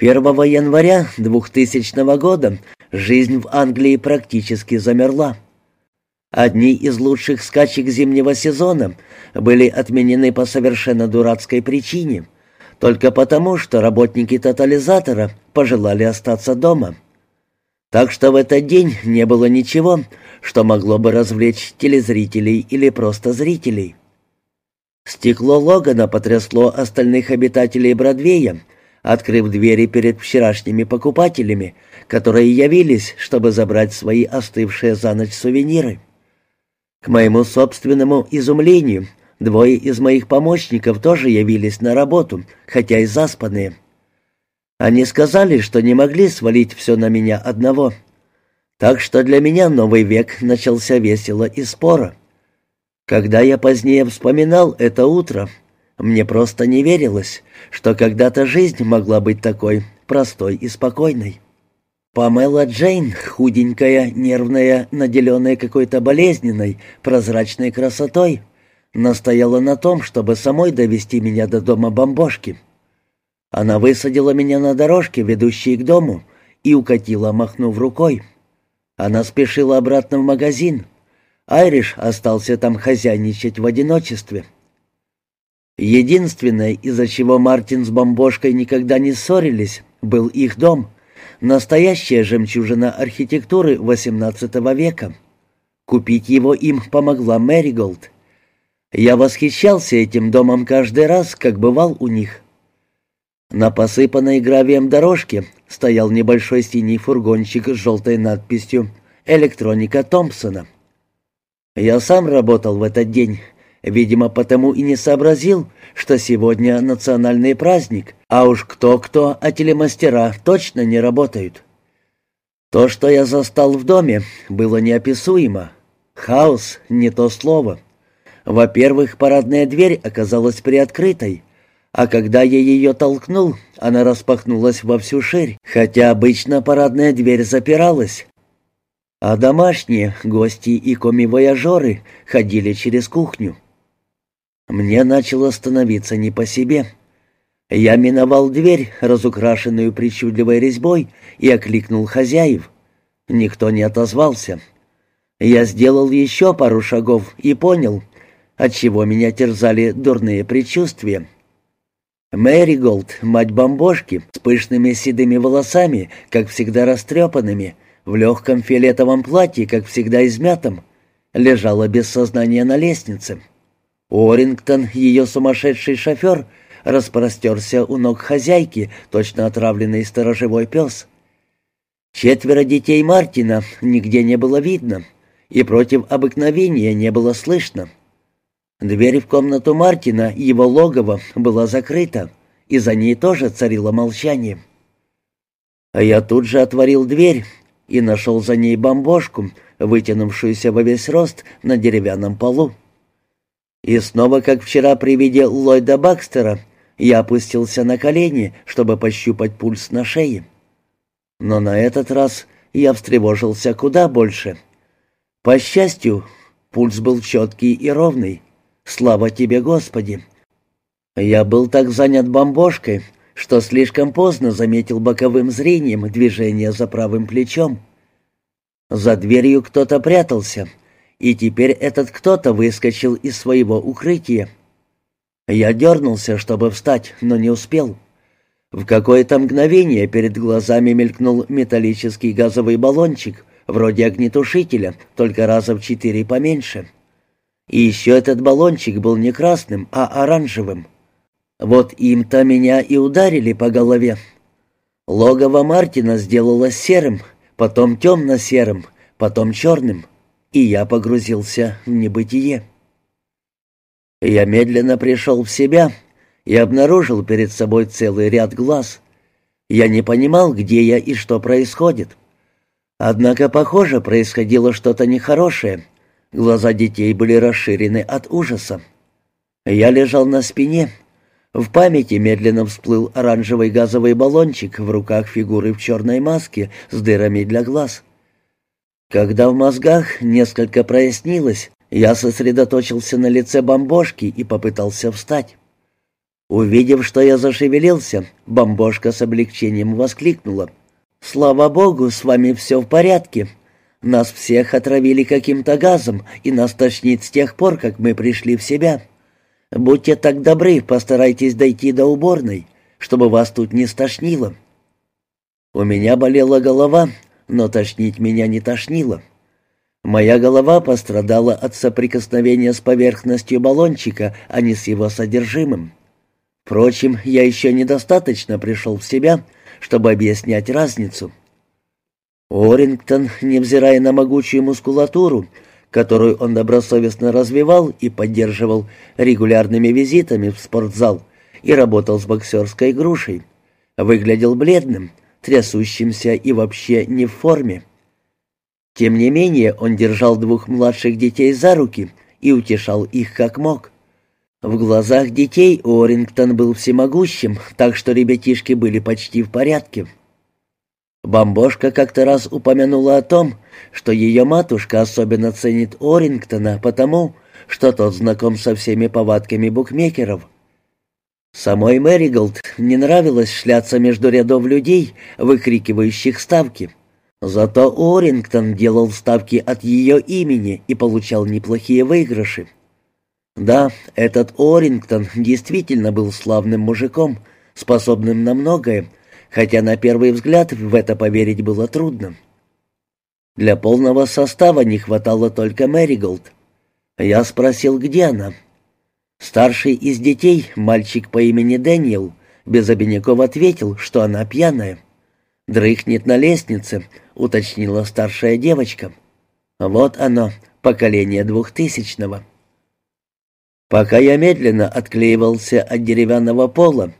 1 января 2000 года жизнь в Англии практически замерла. Одни из лучших скачек зимнего сезона были отменены по совершенно дурацкой причине, только потому, что работники тотализатора пожелали остаться дома. Так что в этот день не было ничего, что могло бы развлечь телезрителей или просто зрителей. Стекло Логана потрясло остальных обитателей Бродвея, открыв двери перед вчерашними покупателями, которые явились, чтобы забрать свои остывшие за ночь сувениры. К моему собственному изумлению, двое из моих помощников тоже явились на работу, хотя и заспанные. Они сказали, что не могли свалить все на меня одного. Так что для меня новый век начался весело и споро. Когда я позднее вспоминал это утро, мне просто не верилось, что когда-то жизнь могла быть такой простой и спокойной. Памела Джейн, худенькая, нервная, наделенная какой-то болезненной, прозрачной красотой, настояла на том, чтобы самой довести меня до дома бомбошки. Она высадила меня на дорожке, ведущей к дому, и укатила, махнув рукой. Она спешила обратно в магазин, Айриш остался там хозяйничать в одиночестве. Единственное, из-за чего Мартин с бомбошкой никогда не ссорились, был их дом, настоящая жемчужина архитектуры XVIII века. Купить его им помогла Мэри Голд. Я восхищался этим домом каждый раз, как бывал у них. На посыпанной гравием дорожке стоял небольшой синий фургончик с желтой надписью «Электроника Томпсона». Я сам работал в этот день, видимо, потому и не сообразил, что сегодня национальный праздник, а уж кто-кто, а телемастера точно не работают. То, что я застал в доме, было неописуемо. Хаос — не то слово. Во-первых, парадная дверь оказалась приоткрытой, а когда я ее толкнул, она распахнулась во всю ширь, хотя обычно парадная дверь запиралась, а домашние, гости и коми-вояжеры ходили через кухню. Мне начало становиться не по себе. Я миновал дверь, разукрашенную причудливой резьбой, и окликнул хозяев. Никто не отозвался. Я сделал еще пару шагов и понял, отчего меня терзали дурные предчувствия. Мэри Голд, мать бомбошки, с пышными седыми волосами, как всегда растрепанными, — в легком фиолетовом платье, как всегда измятом, лежала без сознания на лестнице. Орингтон, ее сумасшедший шофер, распростерся у ног хозяйки, точно отравленный сторожевой пес. Четверо детей Мартина нигде не было видно, и против обыкновения не было слышно. Дверь в комнату Мартина, его логово, была закрыта, и за ней тоже царило молчание. А я тут же отворил дверь и нашел за ней бомбошку, вытянувшуюся во весь рост на деревянном полу. И снова, как вчера при виде Ллойда Бакстера, я опустился на колени, чтобы пощупать пульс на шее. Но на этот раз я встревожился куда больше. По счастью, пульс был четкий и ровный. Слава тебе, Господи! Я был так занят бомбошкой, что слишком поздно заметил боковым зрением движение за правым плечом. За дверью кто-то прятался, и теперь этот кто-то выскочил из своего укрытия. Я дернулся, чтобы встать, но не успел. В какое-то мгновение перед глазами мелькнул металлический газовый баллончик, вроде огнетушителя, только раза в четыре поменьше. И еще этот баллончик был не красным, а оранжевым. Вот им-то меня и ударили по голове. Логово Мартина сделалось серым, потом темно-серым, потом черным, и я погрузился в небытие. Я медленно пришел в себя и обнаружил перед собой целый ряд глаз. Я не понимал, где я и что происходит. Однако, похоже, происходило что-то нехорошее. Глаза детей были расширены от ужаса. Я лежал на спине, в памяти медленно всплыл оранжевый газовый баллончик в руках фигуры в черной маске с дырами для глаз. Когда в мозгах несколько прояснилось, я сосредоточился на лице бомбошки и попытался встать. Увидев, что я зашевелился, бомбошка с облегчением воскликнула. «Слава богу, с вами все в порядке. Нас всех отравили каким-то газом, и нас тошнит с тех пор, как мы пришли в себя. Будьте так добры, постарайтесь дойти до уборной, чтобы вас тут не стошнило». У меня болела голова, но тошнить меня не тошнило. Моя голова пострадала от соприкосновения с поверхностью баллончика, а не с его содержимым. Впрочем, я еще недостаточно пришел в себя, чтобы объяснять разницу. Орингтон, невзирая на могучую мускулатуру, которую он добросовестно развивал и поддерживал регулярными визитами в спортзал и работал с боксерской грушей, выглядел бледным, трясущимся и вообще не в форме. Тем не менее он держал двух младших детей за руки и утешал их как мог. В глазах детей Орингтон был всемогущим, так что ребятишки были почти в порядке. Бомбошка как-то раз упомянула о том, что ее матушка особенно ценит Орингтона потому, что тот знаком со всеми повадками букмекеров. Самой Мэриголд не нравилось шляться между рядов людей, выкрикивающих ставки. Зато Орингтон делал ставки от ее имени и получал неплохие выигрыши. Да, этот Орингтон действительно был славным мужиком, способным на многое, хотя на первый взгляд в это поверить было трудно. Для полного состава не хватало только Мэриголд. Я спросил, где она. Старший из детей, мальчик по имени Дэниел, без обиняков ответил, что она пьяная. «Дрыхнет на лестнице», — уточнила старшая девочка. «Вот оно, поколение двухтысячного». Пока я медленно отклеивался от деревянного пола,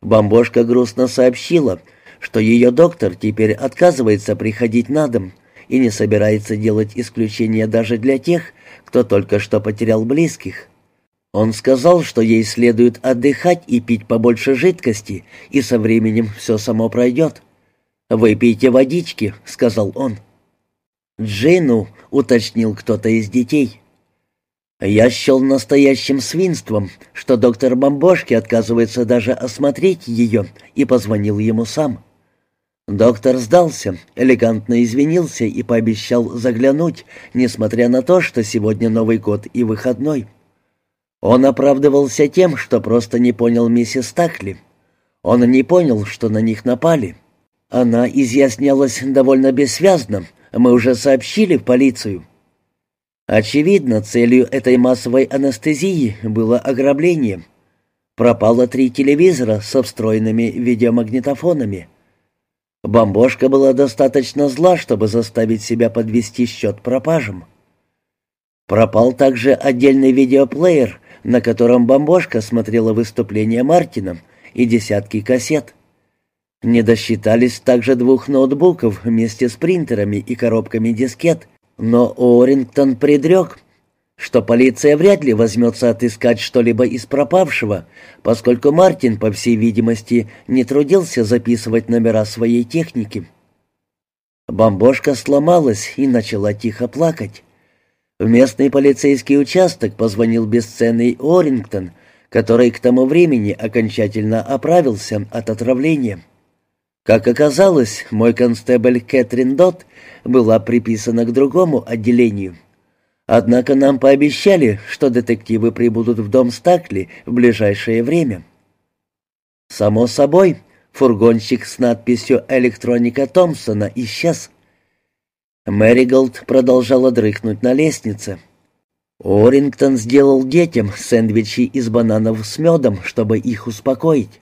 бомбошка грустно сообщила, что ее доктор теперь отказывается приходить на дом и не собирается делать исключения даже для тех, кто только что потерял близких. Он сказал, что ей следует отдыхать и пить побольше жидкости, и со временем все само пройдет. «Выпейте водички», — сказал он. «Джину», — уточнил кто-то из детей. Я счел настоящим свинством, что доктор Бомбошки отказывается даже осмотреть ее, и позвонил ему сам. Доктор сдался, элегантно извинился и пообещал заглянуть, несмотря на то, что сегодня Новый год и выходной. Он оправдывался тем, что просто не понял миссис Такли. Он не понял, что на них напали. Она изъяснялась довольно бессвязно, мы уже сообщили в полицию. Очевидно, целью этой массовой анестезии было ограбление. Пропало три телевизора со встроенными видеомагнитофонами. Бомбошка была достаточно зла, чтобы заставить себя подвести счет пропажам. Пропал также отдельный видеоплеер, на котором бомбошка смотрела выступление Мартина и десятки кассет. Не досчитались также двух ноутбуков вместе с принтерами и коробками дискет — но Орингтон предрек, что полиция вряд ли возьмется отыскать что-либо из пропавшего, поскольку Мартин, по всей видимости, не трудился записывать номера своей техники. Бомбошка сломалась и начала тихо плакать. В местный полицейский участок позвонил бесценный Орингтон, который к тому времени окончательно оправился от отравления. Как оказалось, мой констебль Кэтрин Дот была приписана к другому отделению. Однако нам пообещали, что детективы прибудут в дом Стакли в ближайшее время. Само собой, фургончик с надписью «Электроника Томпсона» исчез. Мэриголд продолжала дрыхнуть на лестнице. Орингтон сделал детям сэндвичи из бананов с медом, чтобы их успокоить.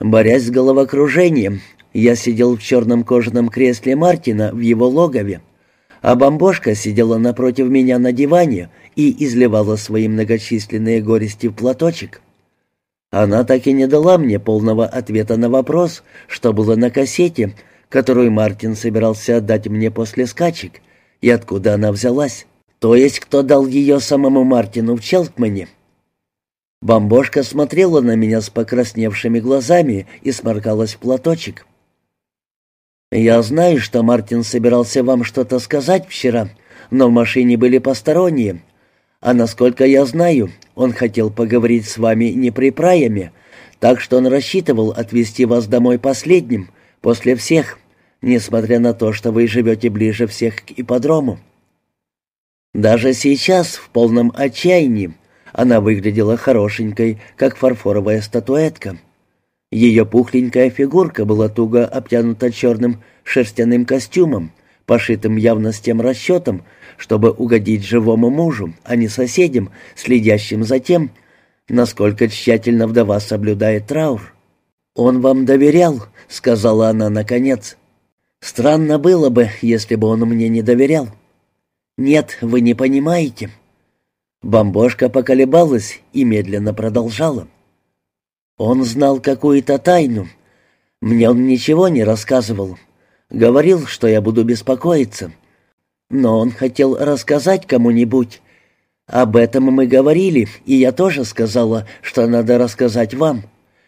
Борясь с головокружением, я сидел в черном кожаном кресле Мартина в его логове, а бомбошка сидела напротив меня на диване и изливала свои многочисленные горести в платочек. Она так и не дала мне полного ответа на вопрос, что было на кассете, которую Мартин собирался отдать мне после скачек, и откуда она взялась. То есть, кто дал ее самому Мартину в Челкмане. Бомбошка смотрела на меня с покрасневшими глазами и сморкалась в платочек. «Я знаю, что Мартин собирался вам что-то сказать вчера, но в машине были посторонние. А насколько я знаю, он хотел поговорить с вами не при Прайаме, так что он рассчитывал отвезти вас домой последним, после всех, несмотря на то, что вы живете ближе всех к ипподрому. Даже сейчас, в полном отчаянии, она выглядела хорошенькой, как фарфоровая статуэтка. Ее пухленькая фигурка была туго обтянута черным шерстяным костюмом, пошитым явно с тем расчетом, чтобы угодить живому мужу, а не соседям, следящим за тем, насколько тщательно вдова соблюдает траур. «Он вам доверял», — сказала она наконец. «Странно было бы, если бы он мне не доверял». «Нет, вы не понимаете». Бомбошка поколебалась и медленно продолжала. «Он знал какую-то тайну. Мне он ничего не рассказывал. Говорил, что я буду беспокоиться. Но он хотел рассказать кому-нибудь. Об этом мы говорили, и я тоже сказала, что надо рассказать вам,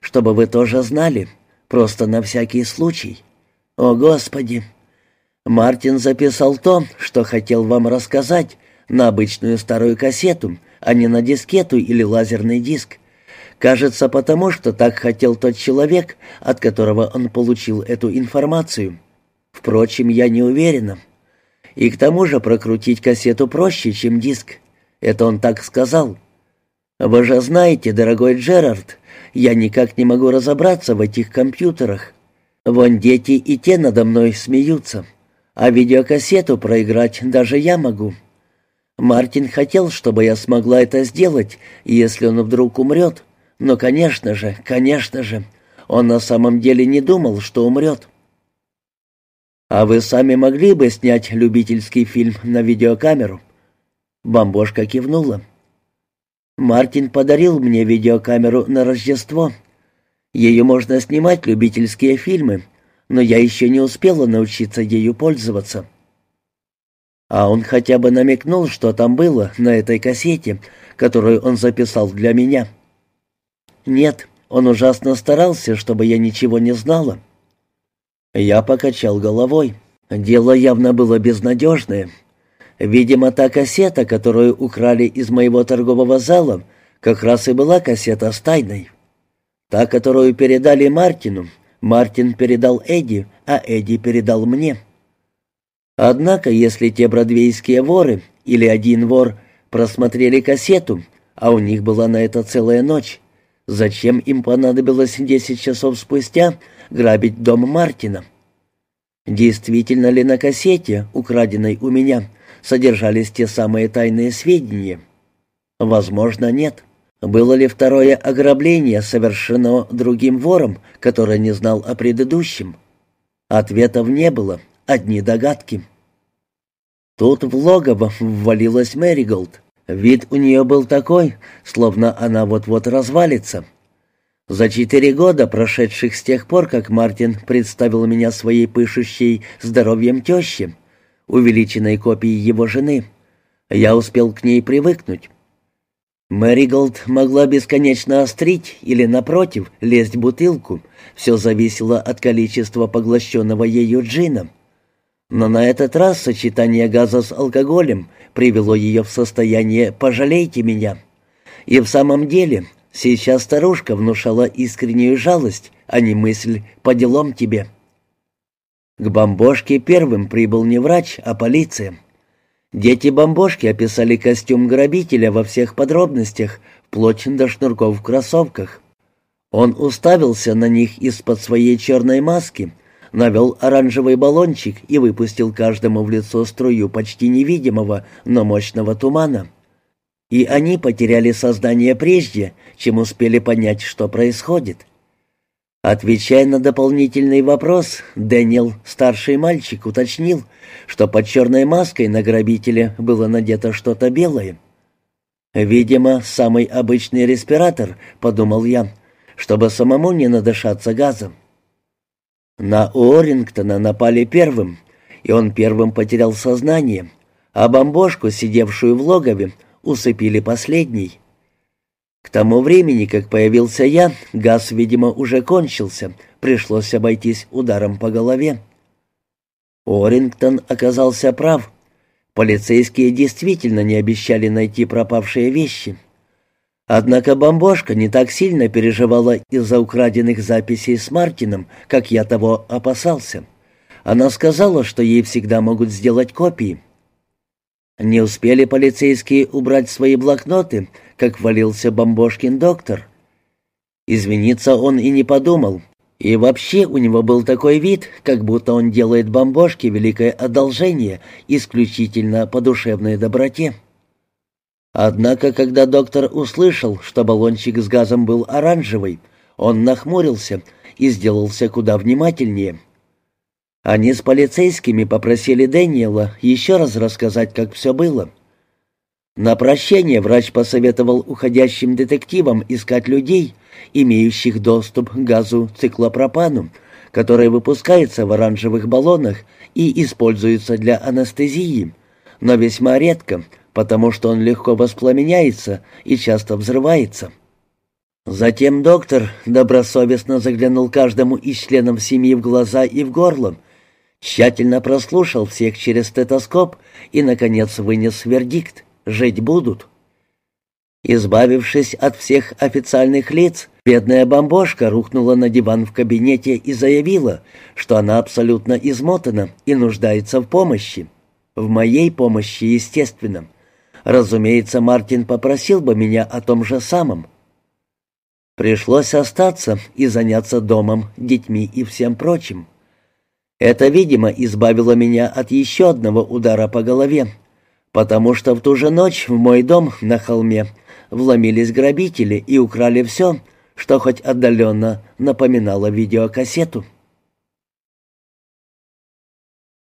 чтобы вы тоже знали, просто на всякий случай. О, Господи!» Мартин записал то, что хотел вам рассказать, на обычную старую кассету, а не на дискету или лазерный диск. Кажется, потому что так хотел тот человек, от которого он получил эту информацию. Впрочем, я не уверена. И к тому же прокрутить кассету проще, чем диск. Это он так сказал. Вы же знаете, дорогой Джерард, я никак не могу разобраться в этих компьютерах. Вон дети и те надо мной смеются а видеокассету проиграть даже я могу. Мартин хотел, чтобы я смогла это сделать, если он вдруг умрет. Но, конечно же, конечно же, он на самом деле не думал, что умрет. «А вы сами могли бы снять любительский фильм на видеокамеру?» Бомбошка кивнула. «Мартин подарил мне видеокамеру на Рождество. Ее можно снимать любительские фильмы, но я еще не успела научиться ею пользоваться. А он хотя бы намекнул, что там было на этой кассете, которую он записал для меня. Нет, он ужасно старался, чтобы я ничего не знала. Я покачал головой. Дело явно было безнадежное. Видимо, та кассета, которую украли из моего торгового зала, как раз и была кассета с тайной. Та, которую передали Мартину, Мартин передал Эдди, а Эдди передал мне. Однако, если те бродвейские воры или один вор просмотрели кассету, а у них была на это целая ночь, зачем им понадобилось десять часов спустя грабить дом Мартина? Действительно ли на кассете, украденной у меня, содержались те самые тайные сведения? Возможно, нет. Было ли второе ограбление совершено другим вором, который не знал о предыдущем? Ответов не было, одни догадки. Тут в логово ввалилась Мэриголд. Вид у нее был такой, словно она вот-вот развалится. За четыре года, прошедших с тех пор, как Мартин представил меня своей пышущей здоровьем теще, увеличенной копией его жены, я успел к ней привыкнуть. Мэриголд могла бесконечно острить или, напротив, лезть в бутылку. Все зависело от количества поглощенного ею джина. Но на этот раз сочетание газа с алкоголем привело ее в состояние «пожалейте меня». И в самом деле, сейчас старушка внушала искреннюю жалость, а не мысль «по делам тебе». К бомбошке первым прибыл не врач, а полиция. Дети-бомбошки описали костюм грабителя во всех подробностях, вплоть до шнурков в кроссовках. Он уставился на них из-под своей черной маски, навел оранжевый баллончик и выпустил каждому в лицо струю почти невидимого, но мощного тумана. И они потеряли сознание прежде, чем успели понять, что происходит. Отвечая на дополнительный вопрос, Дэниел, старший мальчик, уточнил, что под черной маской на грабителе было надето что-то белое. «Видимо, самый обычный респиратор», — подумал я, чтобы самому не надышаться газом. На Уоррингтона напали первым, и он первым потерял сознание, а бомбошку, сидевшую в логове, усыпили последней. К тому времени, как появился я, газ, видимо, уже кончился, пришлось обойтись ударом по голове. Орингтон оказался прав. Полицейские действительно не обещали найти пропавшие вещи. Однако бомбошка не так сильно переживала из-за украденных записей с Мартином, как я того опасался. Она сказала, что ей всегда могут сделать копии. Не успели полицейские убрать свои блокноты, как валился бомбошкин доктор. Извиниться он и не подумал. И вообще у него был такой вид, как будто он делает бомбошке великое одолжение исключительно по душевной доброте. Однако, когда доктор услышал, что баллончик с газом был оранжевый, он нахмурился и сделался куда внимательнее. Они с полицейскими попросили Дэниела еще раз рассказать, как все было. На прощение врач посоветовал уходящим детективам искать людей, имеющих доступ к газу циклопропану, который выпускается в оранжевых баллонах и используется для анестезии, но весьма редко, потому что он легко воспламеняется и часто взрывается. Затем доктор добросовестно заглянул каждому из членов семьи в глаза и в горло, тщательно прослушал всех через стетоскоп и, наконец, вынес вердикт «Жить будут». Избавившись от всех официальных лиц, бедная бомбошка рухнула на диван в кабинете и заявила, что она абсолютно измотана и нуждается в помощи. В моей помощи, естественно. Разумеется, Мартин попросил бы меня о том же самом. Пришлось остаться и заняться домом, детьми и всем прочим. Это, видимо, избавило меня от еще одного удара по голове, потому что в ту же ночь в мой дом на холме вломились грабители и украли все, что хоть отдаленно напоминало видеокассету.